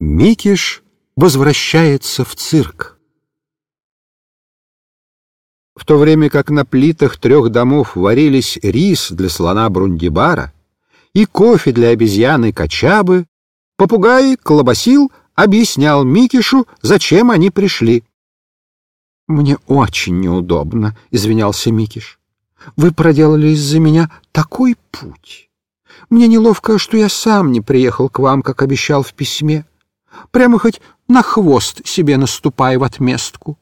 Микиш возвращается в цирк. В то время как на плитах трех домов варились рис для слона Брундибара и кофе для обезьяны Качабы, попугай Колобасил объяснял Микишу, зачем они пришли. «Мне очень неудобно», — извинялся Микиш. «Вы проделали из-за меня такой путь. Мне неловко, что я сам не приехал к вам, как обещал в письме. Прямо хоть на хвост себе наступай в отместку.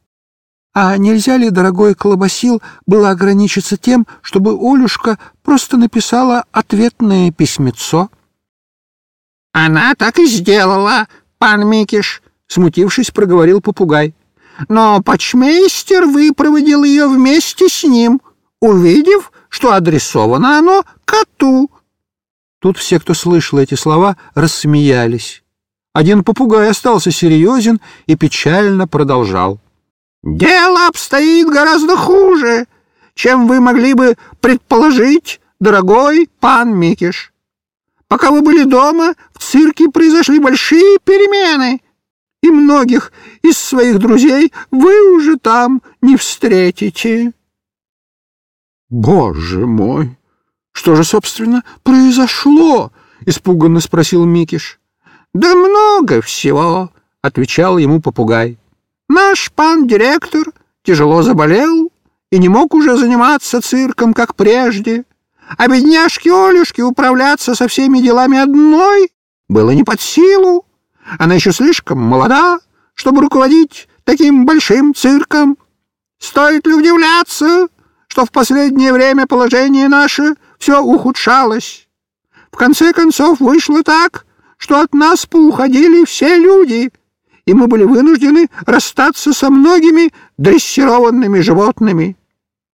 А нельзя ли, дорогой Колобасил, было ограничиться тем, чтобы Олюшка просто написала ответное письмецо? — Она так и сделала, пан Микиш, — смутившись, проговорил попугай. — Но почмейстер выпроводил ее вместе с ним, увидев, что адресовано оно коту. Тут все, кто слышал эти слова, рассмеялись. Один попугай остался серьезен и печально продолжал. «Дело обстоит гораздо хуже, чем вы могли бы предположить, дорогой пан Микиш. Пока вы были дома, в цирке произошли большие перемены, и многих из своих друзей вы уже там не встретите». «Боже мой! Что же, собственно, произошло?» — испуганно спросил Микиш. «Да много всего», — отвечал ему попугай. «Наш пан-директор тяжело заболел и не мог уже заниматься цирком, как прежде, а бедняжке Олюшке управляться со всеми делами одной было не под силу. Она еще слишком молода, чтобы руководить таким большим цирком. Стоит ли удивляться, что в последнее время положение наше все ухудшалось? В конце концов вышло так, что от нас поуходили все люди, и мы были вынуждены расстаться со многими дрессированными животными.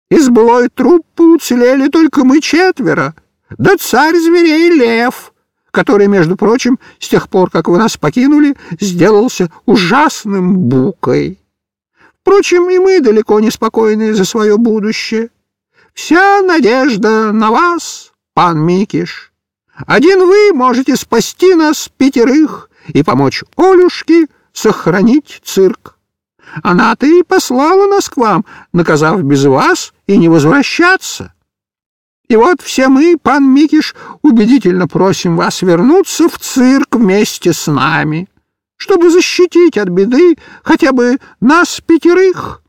Из былой труппы уцелели только мы четверо, да царь зверей лев, который, между прочим, с тех пор, как вы нас покинули, сделался ужасным букой. Впрочем, и мы далеко не спокойны за свое будущее. Вся надежда на вас, пан Микиш. Один вы можете спасти нас пятерых и помочь Олюшке сохранить цирк. Она-то и послала нас к вам, наказав без вас и не возвращаться. И вот все мы, пан Микиш, убедительно просим вас вернуться в цирк вместе с нами, чтобы защитить от беды хотя бы нас пятерых.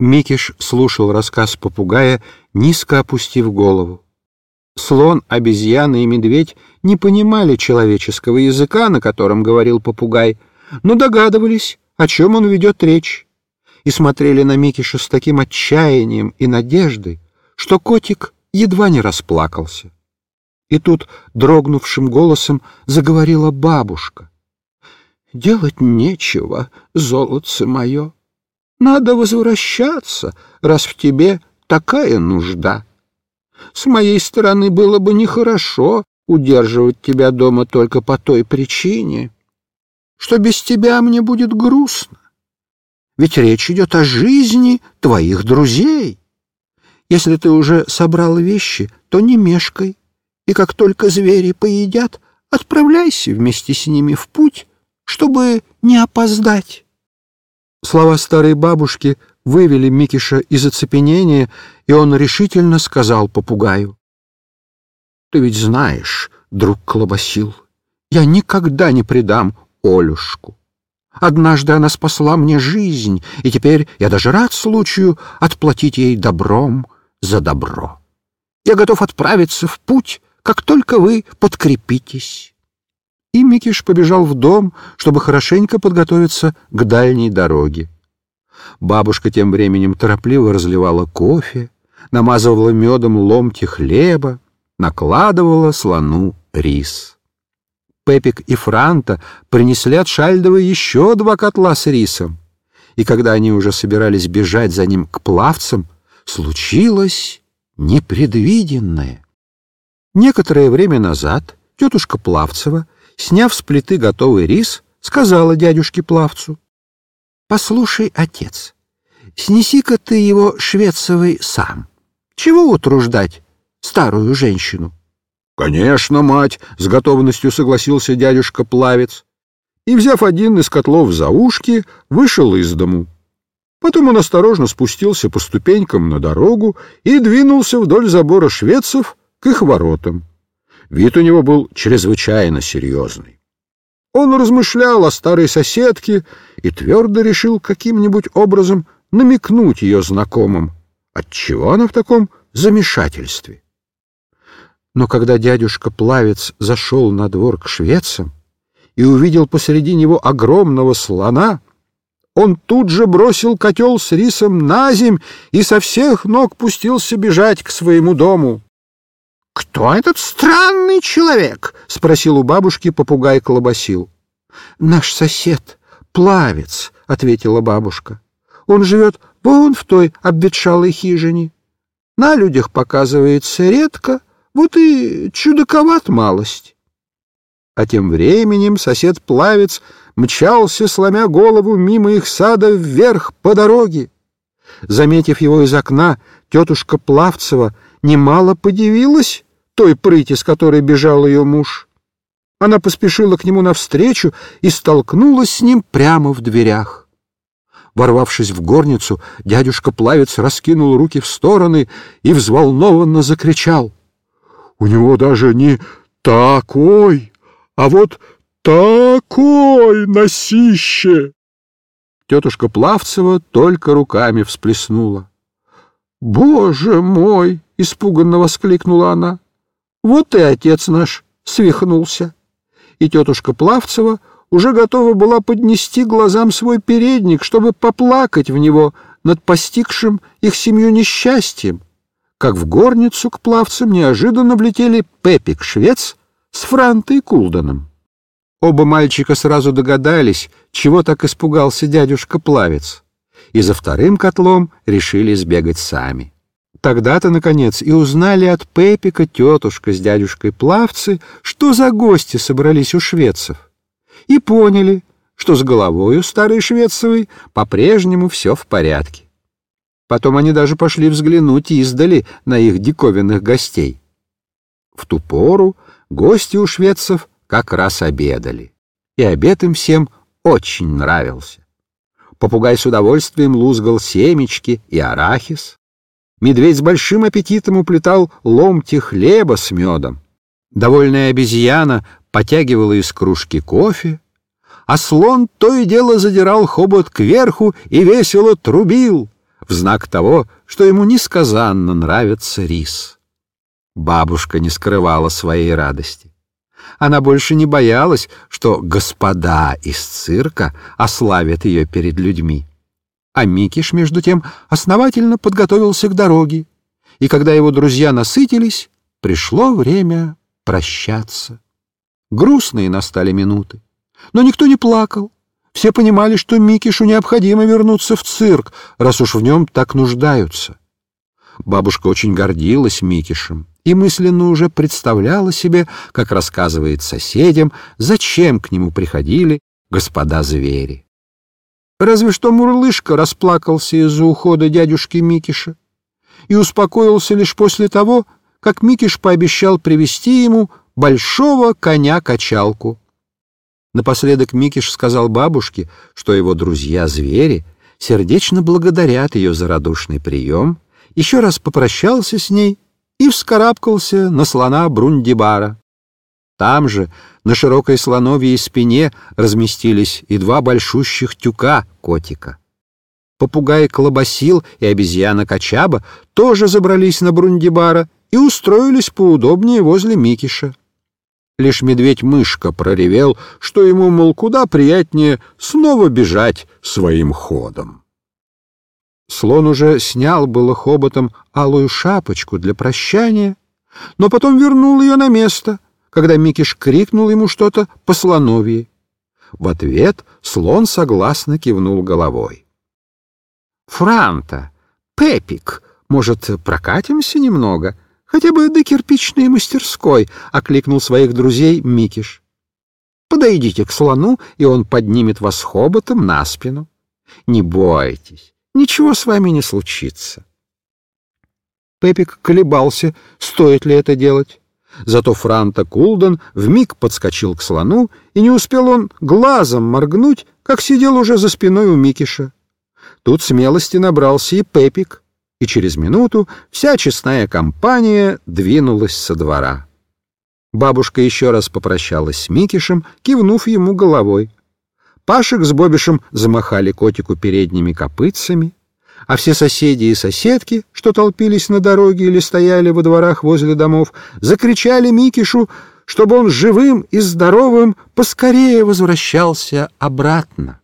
Микиш слушал рассказ попугая, низко опустив голову. Слон, обезьяна и медведь не понимали человеческого языка, на котором говорил попугай, но догадывались, о чем он ведет речь, и смотрели на Микиша с таким отчаянием и надеждой, что котик едва не расплакался. И тут дрогнувшим голосом заговорила бабушка. «Делать нечего, золотце мое. Надо возвращаться, раз в тебе такая нужда». С моей стороны было бы нехорошо удерживать тебя дома только по той причине, что без тебя мне будет грустно. Ведь речь идет о жизни твоих друзей. Если ты уже собрал вещи, то не мешкай, и как только звери поедят, отправляйся вместе с ними в путь, чтобы не опоздать. Слова старой бабушки вывели Микиша из оцепенения, и он решительно сказал попугаю. — Ты ведь знаешь, друг Колобасил, я никогда не предам Олюшку. Однажды она спасла мне жизнь, и теперь я даже рад случаю отплатить ей добром за добро. Я готов отправиться в путь, как только вы подкрепитесь. И Микиш побежал в дом, чтобы хорошенько подготовиться к дальней дороге. Бабушка тем временем торопливо разливала кофе, намазывала медом ломти хлеба, накладывала слону рис. Пепик и Франта принесли от Шальдова еще два котла с рисом, и когда они уже собирались бежать за ним к плавцам, случилось непредвиденное. Некоторое время назад тетушка Плавцева, сняв с плиты готовый рис, сказала дядюшке Плавцу — Послушай, отец, снеси-ка ты его швецовый сам. Чего утруждать старую женщину? — Конечно, мать, — с готовностью согласился дядюшка Плавец. и, взяв один из котлов за ушки, вышел из дому. Потом он осторожно спустился по ступенькам на дорогу и двинулся вдоль забора шведцев к их воротам. Вид у него был чрезвычайно серьезный. Он размышлял о старой соседке и твердо решил каким-нибудь образом намекнуть ее знакомым, отчего она в таком замешательстве. Но когда дядюшка Плавец зашел на двор к шведцам и увидел посреди него огромного слона, он тут же бросил котел с рисом на земь и со всех ног пустился бежать к своему дому. — Кто этот странный человек? — спросил у бабушки попугай Колобасил. — Наш сосед, Плавец, — ответила бабушка. — Он живет вон в той обветшалой хижине. На людях показывается редко, вот и чудаковат малость. А тем временем сосед-плавец мчался, сломя голову мимо их сада вверх по дороге. Заметив его из окна, тетушка Плавцева немало подивилась той прыти, с которой бежал ее муж. Она поспешила к нему навстречу и столкнулась с ним прямо в дверях. Ворвавшись в горницу, дядюшка Плавец раскинул руки в стороны и взволнованно закричал. — У него даже не такой, а вот такой носище! Тетушка Плавцева только руками всплеснула. — Боже мой! — испуганно воскликнула она. — Вот и отец наш свихнулся. И тетушка Плавцева уже готова была поднести глазам свой передник, чтобы поплакать в него над постигшим их семью несчастьем, как в горницу к плавцам неожиданно влетели Пепик-швец с Франтой Кулданом. Оба мальчика сразу догадались, чего так испугался дядюшка-плавец, и за вторым котлом решили сбегать сами. Тогда-то, наконец, и узнали от Пепика тетушка с дядюшкой-плавцы, что за гости собрались у шведцев и поняли, что с головой у старой Швецовой по-прежнему все в порядке. Потом они даже пошли взглянуть издали на их диковинных гостей. В ту пору гости у шведцев как раз обедали, и обед им всем очень нравился. Попугай с удовольствием лузгал семечки и арахис. Медведь с большим аппетитом уплетал ломти хлеба с медом. Довольная обезьяна потягивала из кружки кофе, а слон то и дело задирал хобот кверху и весело трубил, в знак того, что ему несказанно нравится рис. Бабушка не скрывала своей радости. Она больше не боялась, что господа из цирка ославят ее перед людьми. А Микиш, между тем, основательно подготовился к дороге, и когда его друзья насытились, пришло время прощаться. Грустные настали минуты. Но никто не плакал. Все понимали, что Микишу необходимо вернуться в цирк, раз уж в нем так нуждаются. Бабушка очень гордилась Микишем и мысленно уже представляла себе, как рассказывает соседям, зачем к нему приходили господа-звери. Разве что Мурлышка расплакался из-за ухода дядюшки Микиша и успокоился лишь после того, как Микиш пообещал привести ему большого коня-качалку. Напоследок Микиш сказал бабушке, что его друзья-звери сердечно благодарят ее за радушный прием, еще раз попрощался с ней и вскарабкался на слона Брундибара. Там же, на широкой слоновьей спине, разместились и два большущих тюка котика. Попугай Колобасил и обезьяна Качаба тоже забрались на Брундибара и устроились поудобнее возле Микиша. Лишь медведь-мышка проревел, что ему, мол, куда приятнее снова бежать своим ходом. Слон уже снял было хоботом алую шапочку для прощания, но потом вернул ее на место, когда Микиш крикнул ему что-то по слоновье. В ответ слон согласно кивнул головой. — Франта, Пепик, может, прокатимся немного? — Хотя бы до кирпичной мастерской, — окликнул своих друзей Микиш. Подойдите к слону, и он поднимет вас хоботом на спину. Не бойтесь, ничего с вами не случится. Пепик колебался, стоит ли это делать. Зато Франта Кулден вмиг подскочил к слону, и не успел он глазом моргнуть, как сидел уже за спиной у Микиша. Тут смелости набрался и Пепик, и через минуту вся честная компания двинулась со двора. Бабушка еще раз попрощалась с Микишем, кивнув ему головой. Пашек с Бобишем замахали котику передними копытцами, а все соседи и соседки, что толпились на дороге или стояли во дворах возле домов, закричали Микишу, чтобы он живым и здоровым поскорее возвращался обратно.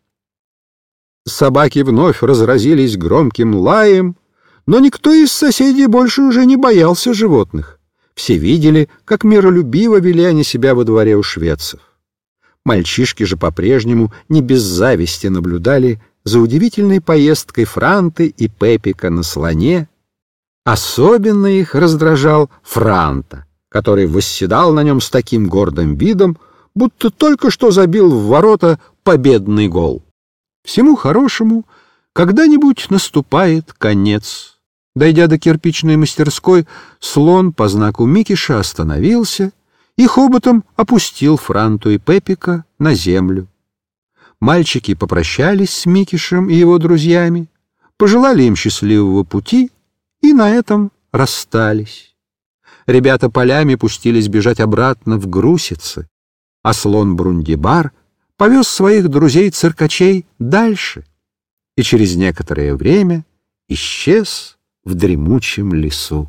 Собаки вновь разразились громким лаем, но никто из соседей больше уже не боялся животных. Все видели, как миролюбиво вели они себя во дворе у шведцев. Мальчишки же по-прежнему не без зависти наблюдали за удивительной поездкой Франты и Пепика на слоне. Особенно их раздражал Франта, который восседал на нем с таким гордым видом, будто только что забил в ворота победный гол. Всему хорошему когда-нибудь наступает конец. Дойдя до кирпичной мастерской, слон по знаку Микиша остановился и хоботом опустил Франту и Пепика на землю. Мальчики попрощались с Микишем и его друзьями, пожелали им счастливого пути и на этом расстались. Ребята полями пустились бежать обратно в Грусицы, а слон Брундибар повез своих друзей-циркачей дальше и через некоторое время исчез в дремучем лесу.